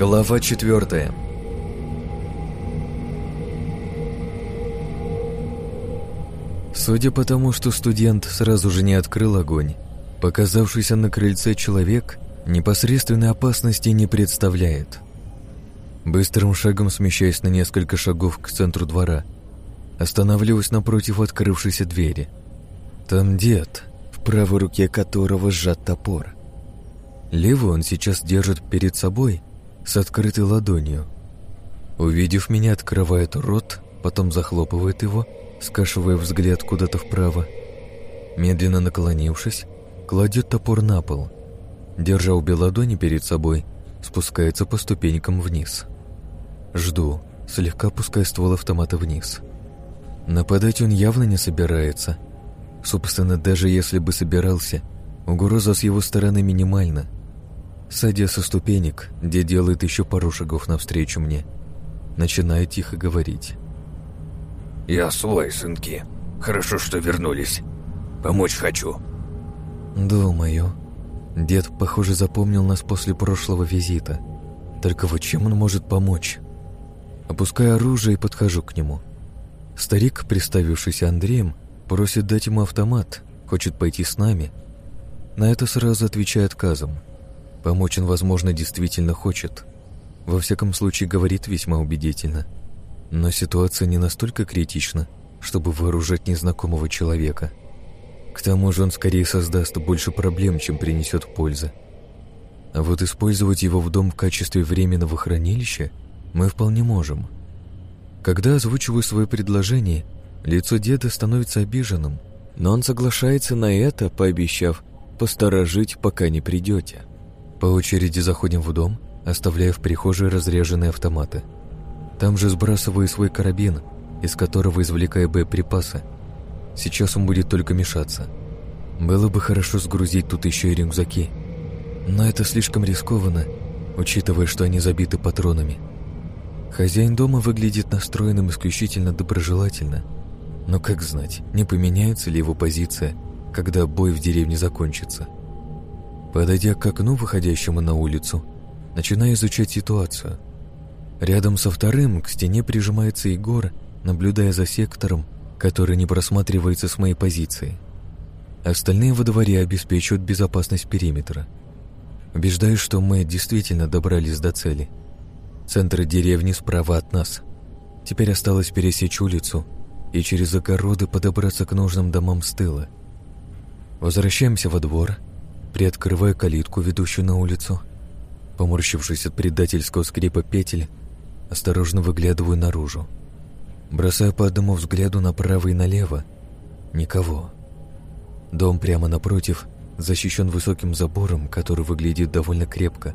Глава четвертая. Судя по тому, что студент сразу же не открыл огонь, показавшийся на крыльце человек непосредственной опасности не представляет. Быстрым шагом смещаясь на несколько шагов к центру двора, останавливаюсь напротив открывшейся двери. Там дед, в правой руке которого сжат топор. Левую он сейчас держит перед собой с открытой ладонью. Увидев меня, открывает рот, потом захлопывает его – скашивая взгляд куда-то вправо. Медленно наклонившись, кладет топор на пол. Держа обе ладони перед собой, спускается по ступенькам вниз. Жду, слегка пуская ствол автомата вниз. Нападать он явно не собирается. Собственно, даже если бы собирался, угроза с его стороны минимальна. Садя со ступенек, где делает еще пару шагов навстречу мне, начинает тихо говорить. «Я свой, сынки. Хорошо, что вернулись. Помочь хочу». «Думаю. Дед, похоже, запомнил нас после прошлого визита. Только вот чем он может помочь?» Опускаю оружие и подхожу к нему. Старик, представившийся Андреем, просит дать ему автомат, хочет пойти с нами. На это сразу отвечаю отказом. Помочь он, возможно, действительно хочет. Во всяком случае, говорит весьма убедительно – но ситуация не настолько критична, чтобы вооружать незнакомого человека. К тому же он скорее создаст больше проблем, чем принесет пользы. А вот использовать его в дом в качестве временного хранилища мы вполне можем. Когда озвучиваю свое предложение, лицо деда становится обиженным, но он соглашается на это, пообещав посторожить, пока не придете. По очереди заходим в дом, оставляя в прихожей разряженные автоматы – там же сбрасываю свой карабин, из которого извлекаю боеприпасы. Сейчас он будет только мешаться. Было бы хорошо сгрузить тут еще и рюкзаки. Но это слишком рискованно, учитывая, что они забиты патронами. Хозяин дома выглядит настроенным исключительно доброжелательно. Но как знать, не поменяется ли его позиция, когда бой в деревне закончится. Подойдя к окну, выходящему на улицу, начинаю изучать ситуацию – Рядом со вторым к стене прижимается Егор, наблюдая за сектором, который не просматривается с моей позиции. Остальные во дворе обеспечивают безопасность периметра. Убеждаюсь, что мы действительно добрались до цели. Центр деревни справа от нас. Теперь осталось пересечь улицу и через огороды подобраться к нужным домам с тыла. Возвращаемся во двор, приоткрываю калитку, ведущую на улицу. Поморщившись от предательского скрипа петель, Осторожно выглядываю наружу. Бросаю по одному взгляду направо и налево. Никого. Дом прямо напротив защищен высоким забором, который выглядит довольно крепко.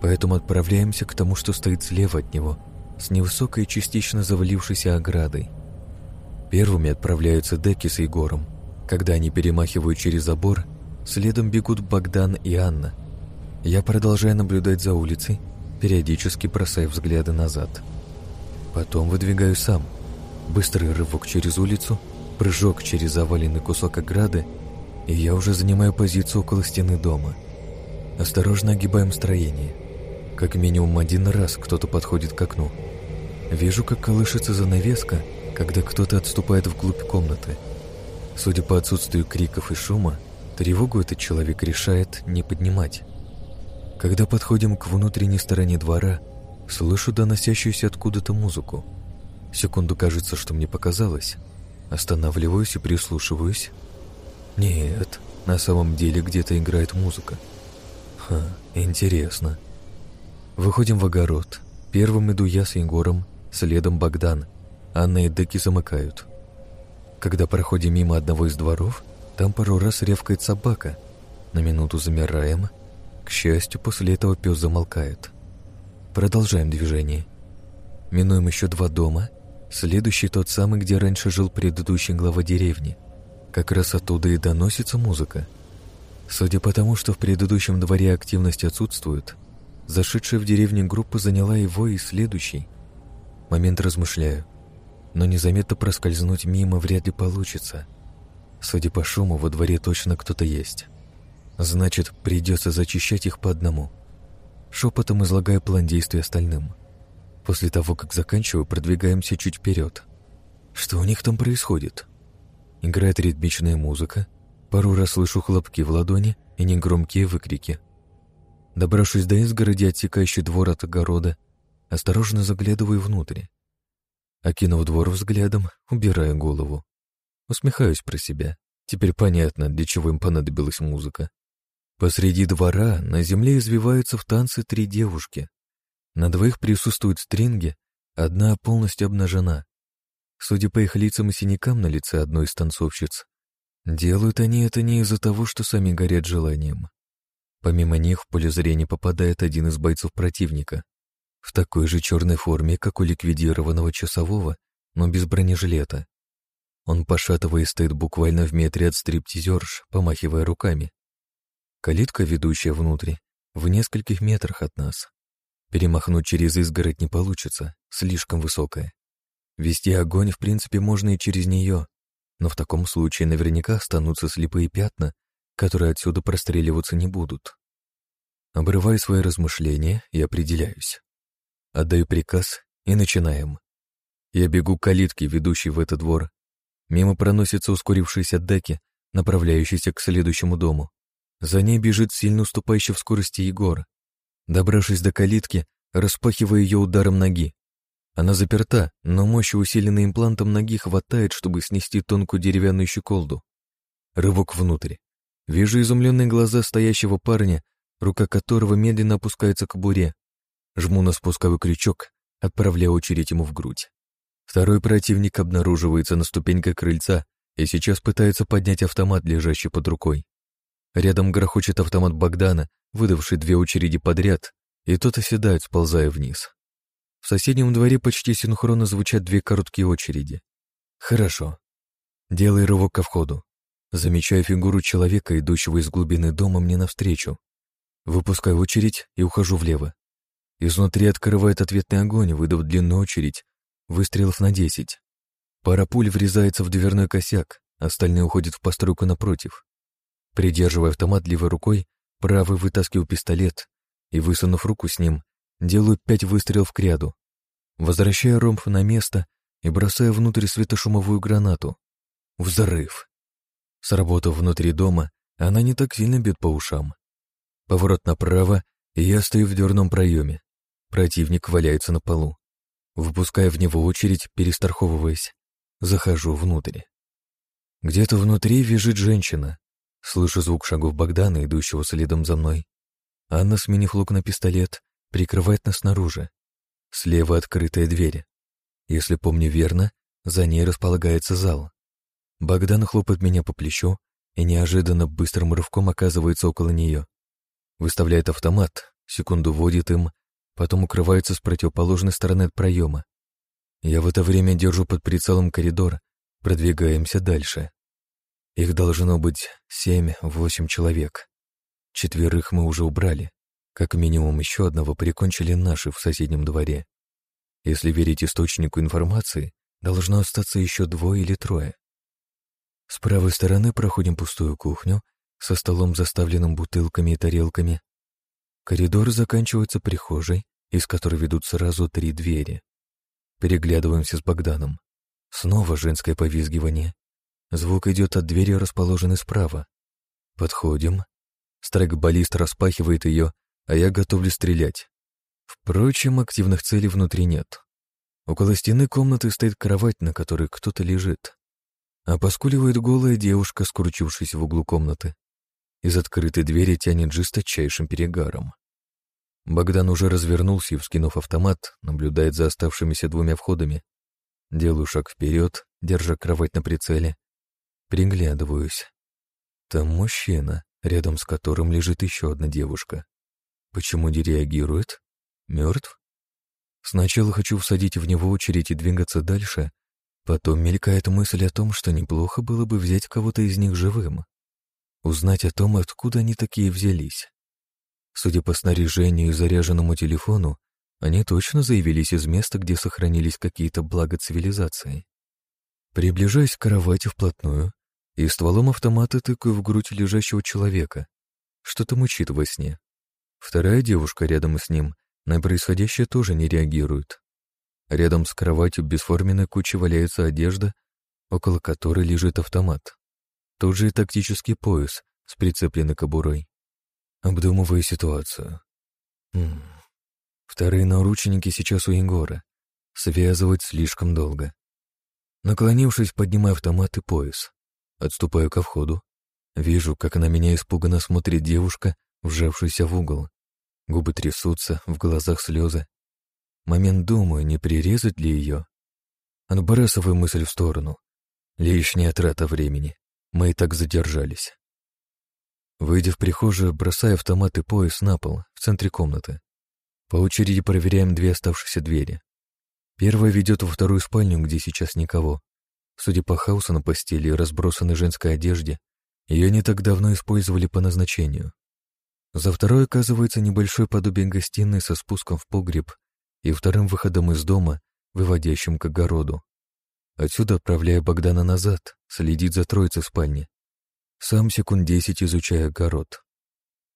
Поэтому отправляемся к тому, что стоит слева от него, с невысокой частично завалившейся оградой. Первыми отправляются Деки с Егором. Когда они перемахивают через забор, следом бегут Богдан и Анна. Я продолжаю наблюдать за улицей, периодически бросая взгляды назад. Потом выдвигаю сам. Быстрый рывок через улицу, прыжок через заваленный кусок ограды, и я уже занимаю позицию около стены дома. Осторожно огибаем строение. Как минимум один раз кто-то подходит к окну. Вижу, как колышется занавеска, когда кто-то отступает вглубь комнаты. Судя по отсутствию криков и шума, тревогу этот человек решает не поднимать. Когда подходим к внутренней стороне двора, слышу доносящуюся откуда-то музыку. Секунду кажется, что мне показалось. Останавливаюсь и прислушиваюсь. Нет, на самом деле где-то играет музыка. Ха, интересно. Выходим в огород. Первым иду я с Егором, следом Богдан. Анна и Деки замыкают. Когда проходим мимо одного из дворов, там пару раз ревкает собака. На минуту замираем — к счастью, после этого пес замолкает. Продолжаем движение. Минуем еще два дома. Следующий тот самый, где раньше жил предыдущий глава деревни. Как раз оттуда и доносится музыка. Судя по тому, что в предыдущем дворе активность отсутствует, зашедшая в деревню группа заняла его и следующий. Момент размышляю. Но незаметно проскользнуть мимо вряд ли получится. Судя по шуму, во дворе точно кто-то есть. Значит, придется зачищать их по одному. шепотом излагая план действий остальным. После того, как заканчиваю, продвигаемся чуть вперед. Что у них там происходит? Играет ритмичная музыка, пару раз слышу хлопки в ладони и негромкие выкрики. Добравшись до изгороди, оттекающий двор от огорода, осторожно заглядываю внутрь. Окинув двор взглядом, убираю голову. Усмехаюсь про себя. Теперь понятно, для чего им понадобилась музыка. Посреди двора на земле извиваются в танце три девушки. На двоих присутствуют стринги, одна полностью обнажена. Судя по их лицам и синякам на лице одной из танцовщиц, делают они это не из-за того, что сами горят желанием. Помимо них в поле зрения попадает один из бойцов противника. В такой же черной форме, как у ликвидированного часового, но без бронежилета. Он, пошатываясь, стоит буквально в метре от стриптизерш, помахивая руками. Калитка, ведущая внутрь, в нескольких метрах от нас. Перемахнуть через изгородь не получится, слишком высокая. Вести огонь, в принципе, можно и через нее, но в таком случае наверняка останутся слепые пятна, которые отсюда простреливаться не будут. Обрываю свои размышления и определяюсь. Отдаю приказ и начинаем. Я бегу к калитке, ведущей в этот двор. Мимо проносится ускорившаяся Деки, направляющийся к следующему дому. За ней бежит сильно уступающий в скорости Егор. Добравшись до калитки, распахиваю ее ударом ноги. Она заперта, но мощи, усиленной имплантом ноги, хватает, чтобы снести тонкую деревянную щеколду. Рывок внутрь. Вижу изумленные глаза стоящего парня, рука которого медленно опускается к буре. Жму на спусковой крючок, отправляя очередь ему в грудь. Второй противник обнаруживается на ступеньках крыльца и сейчас пытается поднять автомат, лежащий под рукой. Рядом грохочет автомат Богдана, выдавший две очереди подряд, и тот оседает, сползая вниз. В соседнем дворе почти синхронно звучат две короткие очереди. Хорошо. Делай рывок ко входу. Замечаю фигуру человека, идущего из глубины дома мне навстречу. Выпускаю очередь и ухожу влево. Изнутри открывает ответный огонь, выдав длинную очередь, выстрелов на десять. Пара пуль врезается в дверной косяк, остальные уходят в постройку напротив. Придерживая автомат левой рукой, правый вытаскиваю пистолет и, высунув руку с ним, делаю пять выстрелов к ряду. Возвращаю ромб на место и бросаю внутрь светошумовую гранату. Взрыв. Сработав внутри дома, она не так сильно бьет по ушам. Поворот направо, и я стою в дверном проеме. Противник валяется на полу. Выпуская в него очередь, перестраховываясь, захожу внутрь. Где-то внутри вяжет женщина. Слышу звук шагов Богдана, идущего следом за мной. Анна, сменив лук на пистолет, прикрывает нас снаружи. Слева открытая дверь. Если помню верно, за ней располагается зал. Богдан хлопает меня по плечу и неожиданно быстрым рывком оказывается около нее. Выставляет автомат, секунду водит им, потом укрывается с противоположной стороны от проема. Я в это время держу под прицелом коридор, продвигаемся дальше. Их должно быть семь-восемь человек. Четверых мы уже убрали. Как минимум еще одного прикончили наши в соседнем дворе. Если верить источнику информации, должно остаться еще двое или трое. С правой стороны проходим пустую кухню со столом, заставленным бутылками и тарелками. Коридор заканчивается прихожей, из которой ведут сразу три двери. Переглядываемся с Богданом. Снова женское повизгивание. Звук идет от двери, расположенной справа. Подходим. Страйкболист распахивает ее, а я готовлю стрелять. Впрочем, активных целей внутри нет. Около стены комнаты стоит кровать, на которой кто-то лежит. А поскуливает голая девушка, скручившись в углу комнаты. Из открытой двери тянет жесточайшим перегаром. Богдан уже развернулся и, вскинув автомат, наблюдает за оставшимися двумя входами. Делаю шаг вперед, держа кровать на прицеле. Приглядываюсь. Там мужчина, рядом с которым лежит еще одна девушка. Почему не реагирует? Мертв? Сначала хочу всадить в него очередь и двигаться дальше, потом мелькает мысль о том, что неплохо было бы взять кого-то из них живым. Узнать о том, откуда они такие взялись. Судя по снаряжению и заряженному телефону, они точно заявились из места, где сохранились какие-то блага цивилизации. Приближаясь к кровати вплотную и стволом автомата тыкаю в грудь лежащего человека. Что-то мучит во сне. Вторая девушка рядом с ним на происходящее тоже не реагирует. Рядом с кроватью бесформенной кучей валяется одежда, около которой лежит автомат. Тут же и тактический пояс с прицепленной кобурой. Обдумываю ситуацию. М -м. Вторые наручники сейчас у Егора. Связывать слишком долго. Наклонившись, поднимаю автомат и пояс. Отступаю ко входу. Вижу, как на меня испуганно смотрит девушка, вжавшаяся в угол. Губы трясутся, в глазах слезы. Момент думаю, не прирезать ли ее. Отбрасываю мысль в сторону. Лишняя трата времени. Мы и так задержались. Выйдя в прихожую, бросаю автомат и пояс на пол, в центре комнаты. По очереди проверяем две оставшиеся двери. Первая ведет во вторую спальню, где сейчас никого. Судя по хаосу на постели и разбросанной женской одежде, ее не так давно использовали по назначению. За второй оказывается небольшое подобие гостиной со спуском в погреб и вторым выходом из дома, выводящим к огороду. Отсюда отправляя Богдана назад, следить за троицей в спальне. Сам секунд десять изучая огород.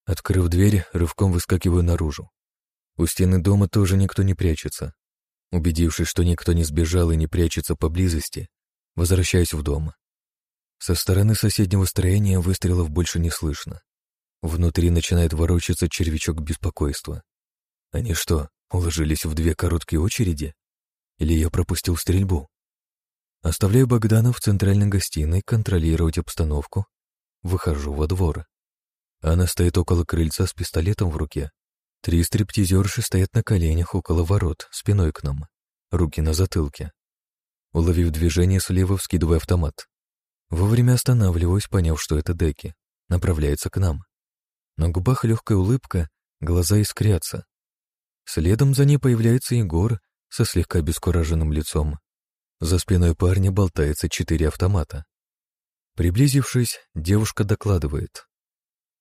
Открыв дверь, рывком выскакиваю наружу. У стены дома тоже никто не прячется. Убедившись, что никто не сбежал и не прячется поблизости, возвращаюсь в дом. Со стороны соседнего строения выстрелов больше не слышно. Внутри начинает ворочаться червячок беспокойства. Они что, уложились в две короткие очереди? Или я пропустил стрельбу? Оставляю Богдана в центральной гостиной контролировать обстановку. Выхожу во двор. Она стоит около крыльца с пистолетом в руке. Три стриптизерши стоят на коленях около ворот, спиной к нам. Руки на затылке. Уловив движение, слева вскидываю автомат. Вовремя останавливаюсь, поняв, что это деки. Направляется к нам. На губах легкая улыбка, глаза искрятся. Следом за ней появляется Егор со слегка обескураженным лицом. За спиной парня болтается четыре автомата. Приблизившись, девушка докладывает.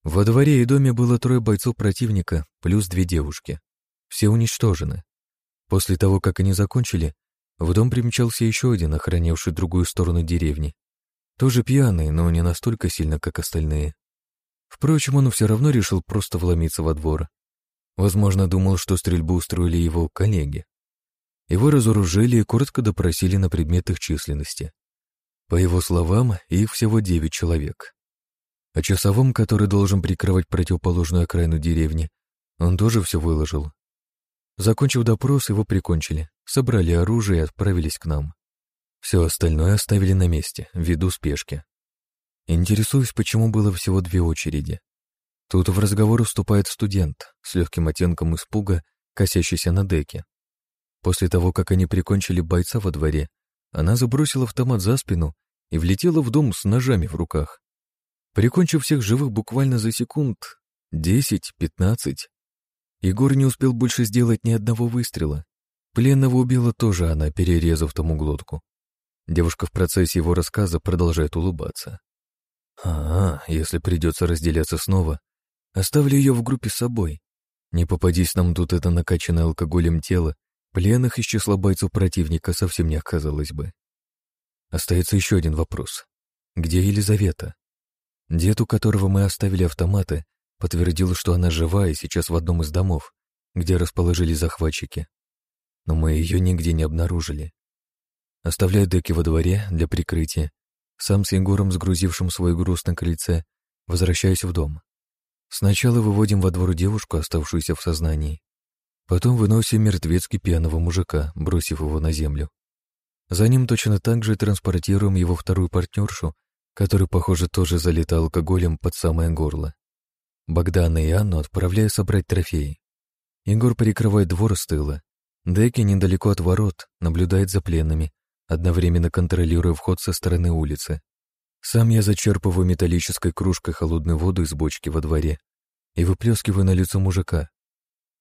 Во дворе и доме было трое бойцов противника, плюс две девушки. Все уничтожены. После того, как они закончили, в дом примчался еще один, охранявший другую сторону деревни. Тоже пьяный, но не настолько сильно, как остальные. Впрочем, он все равно решил просто вломиться во двор. Возможно, думал, что стрельбу устроили его коллеги. Его разоружили и коротко допросили на предмет их численности. По его словам, их всего девять человек. О часовом, который должен прикрывать противоположную окраину деревни, он тоже все выложил. Закончив допрос, его прикончили, собрали оружие и отправились к нам. Все остальное оставили на месте, ввиду спешки. Интересуюсь, почему было всего две очереди. Тут в разговор вступает студент с легким оттенком испуга, косящийся на деке. После того, как они прикончили бойца во дворе, она забросила автомат за спину и влетела в дом с ножами в руках. Прикончив всех живых буквально за секунд, десять-пятнадцать, Егор не успел больше сделать ни одного выстрела. Пленного убила тоже она, перерезав тому глотку. Девушка в процессе его рассказа продолжает улыбаться. А, если придется разделяться снова, оставлю ее в группе с собой. Не попадись нам тут это накачанное алкоголем тело, пленных из числа бойцов противника совсем не оказалось бы. Остается еще один вопрос. Где Елизавета? Дед, у которого мы оставили автоматы, подтвердил, что она жива и сейчас в одном из домов, где расположились захватчики. Но мы ее нигде не обнаружили. Оставляю деки во дворе для прикрытия сам с Егором, сгрузившим свой груз на крыльце, возвращаюсь в дом. Сначала выводим во двор девушку, оставшуюся в сознании. Потом выносим мертвецки пьяного мужика, бросив его на землю. За ним точно так же транспортируем его вторую партнершу, который, похоже, тоже залит алкоголем под самое горло. Богдана и Анну отправляю собрать трофеи. Егор перекрывает двор с тыла. Деки недалеко от ворот, наблюдает за пленными, одновременно контролируя вход со стороны улицы. Сам я зачерпываю металлической кружкой холодную воду из бочки во дворе и выплескиваю на лицо мужика.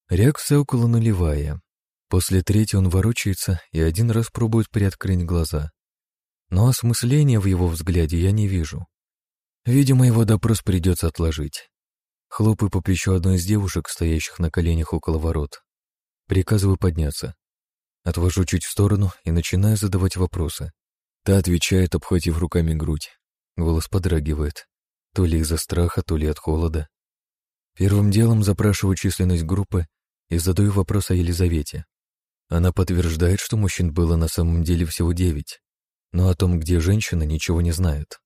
Реакция около нулевая. После третьей он ворочается и один раз пробует приоткрыть глаза. Но осмысления в его взгляде я не вижу. Видимо, его допрос придется отложить. Хлопаю по плечу одной из девушек, стоящих на коленях около ворот. Приказываю подняться. Отвожу чуть в сторону и начинаю задавать вопросы. Та отвечает, обхватив руками грудь. Голос подрагивает. То ли из-за страха, то ли от холода. Первым делом запрашиваю численность группы и задаю вопрос о Елизавете. Она подтверждает, что мужчин было на самом деле всего девять, но о том, где женщина, ничего не знает.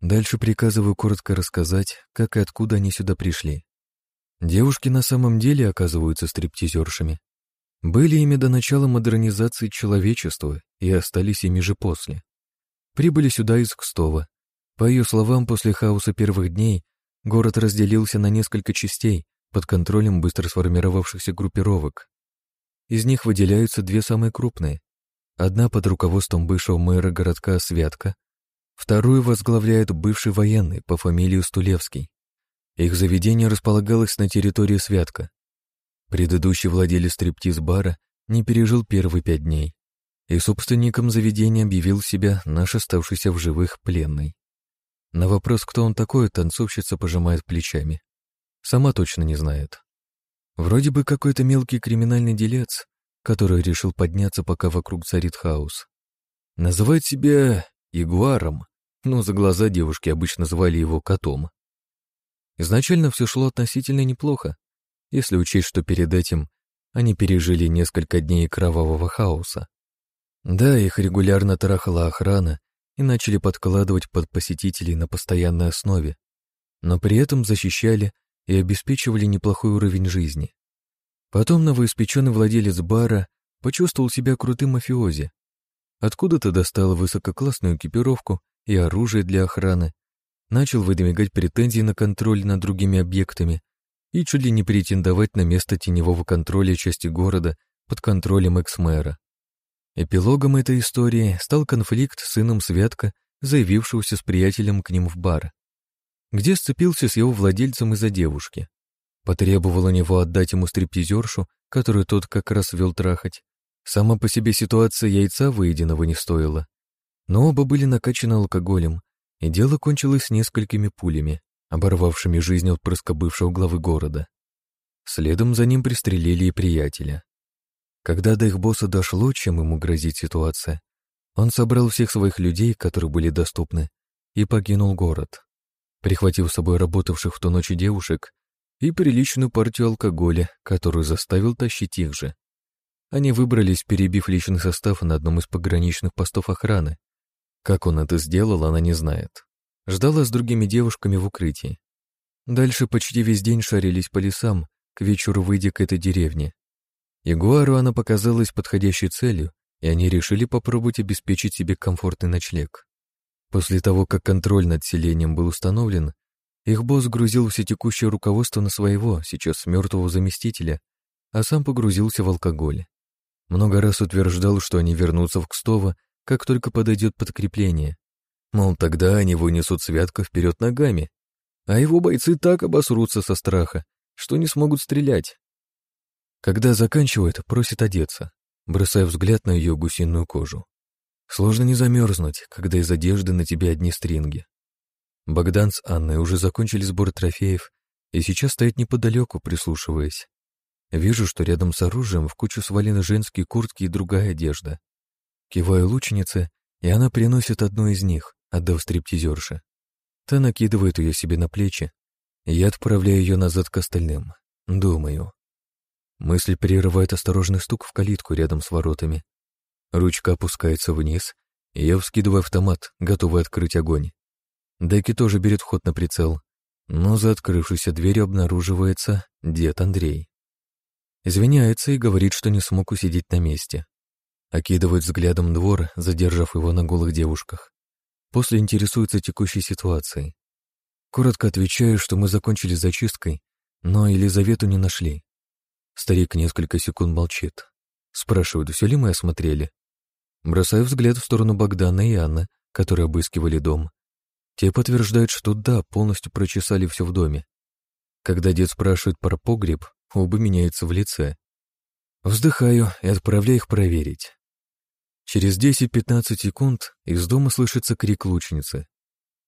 Дальше приказываю коротко рассказать, как и откуда они сюда пришли. Девушки на самом деле оказываются стриптизершами. Были ими до начала модернизации человечества и остались ими же после. Прибыли сюда из Кстова. По ее словам, после хаоса первых дней город разделился на несколько частей под контролем быстро сформировавшихся группировок. Из них выделяются две самые крупные. Одна под руководством бывшего мэра городка Святка, вторую возглавляет бывший военный по фамилии Стулевский. Их заведение располагалось на территории Святка. Предыдущий владелец стриптиз-бара не пережил первые пять дней, и собственником заведения объявил себя наш оставшийся в живых пленный. На вопрос, кто он такой, танцовщица пожимает плечами. Сама точно не знает. Вроде бы какой-то мелкий криминальный делец, который решил подняться, пока вокруг царит хаос. Называет себя ягуаром, но за глаза девушки обычно звали его котом. Изначально все шло относительно неплохо, если учесть, что перед этим они пережили несколько дней кровавого хаоса. Да, их регулярно трахала охрана и начали подкладывать под посетителей на постоянной основе, но при этом защищали и обеспечивали неплохой уровень жизни. Потом новоиспеченный владелец бара почувствовал себя крутым мафиози. Откуда-то достал высококлассную экипировку и оружие для охраны, начал выдвигать претензии на контроль над другими объектами и чуть ли не претендовать на место теневого контроля части города под контролем экс-мэра. Эпилогом этой истории стал конфликт с сыном Святка, заявившегося с приятелем к ним в бар, где сцепился с его владельцем из-за девушки. Потребовал у него отдать ему стриптизершу, которую тот как раз вел трахать. Сама по себе ситуация яйца выеденного не стоила. Но оба были накачаны алкоголем, и дело кончилось несколькими пулями, оборвавшими жизнь отпрыска бывшего главы города. Следом за ним пристрелили и приятеля. Когда до их босса дошло, чем ему грозит ситуация, он собрал всех своих людей, которые были доступны, и покинул город, прихватив с собой работавших в ту ночь девушек и приличную партию алкоголя, которую заставил тащить их же. Они выбрались, перебив личный состав на одном из пограничных постов охраны, как он это сделал, она не знает. Ждала с другими девушками в укрытии. Дальше почти весь день шарились по лесам, к вечеру выйдя к этой деревне. Ягуару она показалась подходящей целью, и они решили попробовать обеспечить себе комфортный ночлег. После того, как контроль над селением был установлен, их босс грузил все текущее руководство на своего, сейчас мертвого заместителя, а сам погрузился в алкоголь. Много раз утверждал, что они вернутся в Кстово как только подойдет подкрепление. Мол, тогда они вынесут святка вперед ногами, а его бойцы так обосрутся со страха, что не смогут стрелять. Когда заканчивает, просит одеться, бросая взгляд на ее гусиную кожу. Сложно не замерзнуть, когда из одежды на тебе одни стринги. Богдан с Анной уже закончили сбор трофеев и сейчас стоят неподалеку, прислушиваясь. Вижу, что рядом с оружием в кучу свалены женские куртки и другая одежда. Киваю лучнице, и она приносит одну из них, отдав стриптизерше. Та накидывает ее себе на плечи, и я отправляю ее назад к остальным. Думаю. Мысль прерывает осторожный стук в калитку рядом с воротами. Ручка опускается вниз, и я вскидываю автомат, готовый открыть огонь. Деки тоже берет вход на прицел, но за открывшейся дверью обнаруживается дед Андрей. Извиняется и говорит, что не смог усидеть на месте. Окидывает взглядом двор, задержав его на голых девушках. После интересуется текущей ситуацией. Коротко отвечаю, что мы закончили зачисткой, но Елизавету не нашли. Старик несколько секунд молчит. Спрашивает, все ли мы осмотрели. Бросаю взгляд в сторону Богдана и Анны, которые обыскивали дом. Те подтверждают, что да, полностью прочесали все в доме. Когда дед спрашивает про погреб, оба меняются в лице. Вздыхаю и отправляю их проверить. Через 10-15 секунд из дома слышится крик лучницы.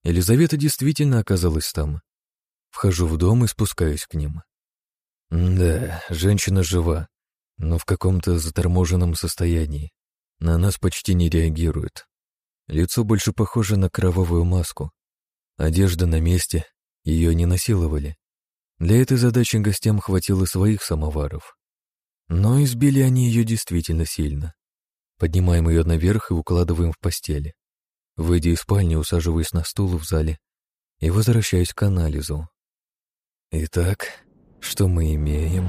Елизавета действительно оказалась там. Вхожу в дом и спускаюсь к ним. Да, женщина жива, но в каком-то заторможенном состоянии. На нас почти не реагирует. Лицо больше похоже на кровавую маску. Одежда на месте, ее не насиловали. Для этой задачи гостям хватило своих самоваров. Но избили они ее действительно сильно. Поднимаем ее наверх и укладываем в постели. Выйдя из спальни, усаживаюсь на стул в зале и возвращаюсь к анализу. Итак, что мы имеем.